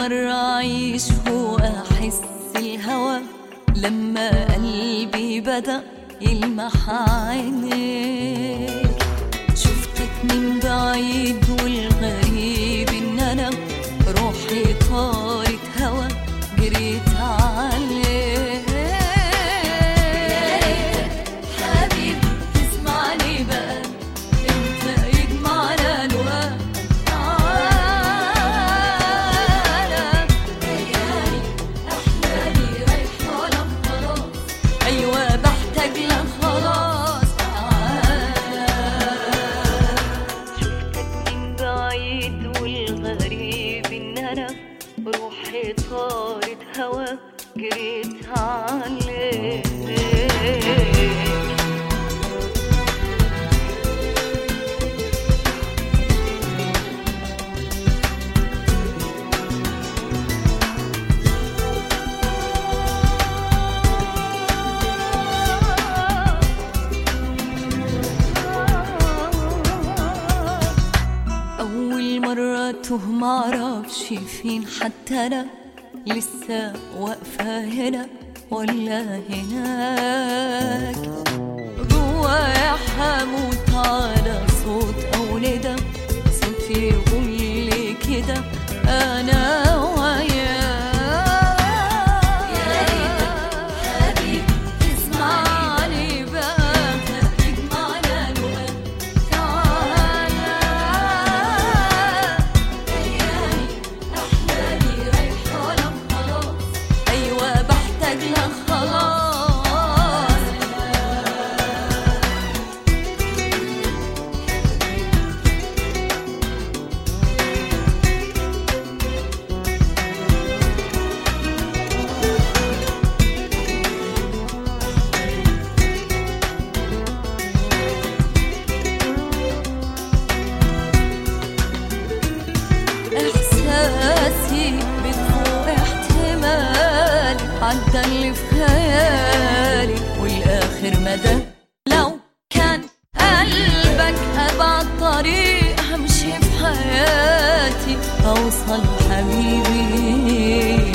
مرة أعيش وأحس الهوى. لما قلبي بدأ يلمح عينيك شفتك من بعيد والغريب إن أنا روحي طار بعيد والغريب ان أنا روحي طارت هوا جريت عليك توه معرفش فين حتى أنا لسه واقفة هنا ولا هناك. جوايا حموت عدى اللي في خيالي والآخر مدى. لو كان قلبك أبعد طريق همشي في حياتي أوصل حبيبي.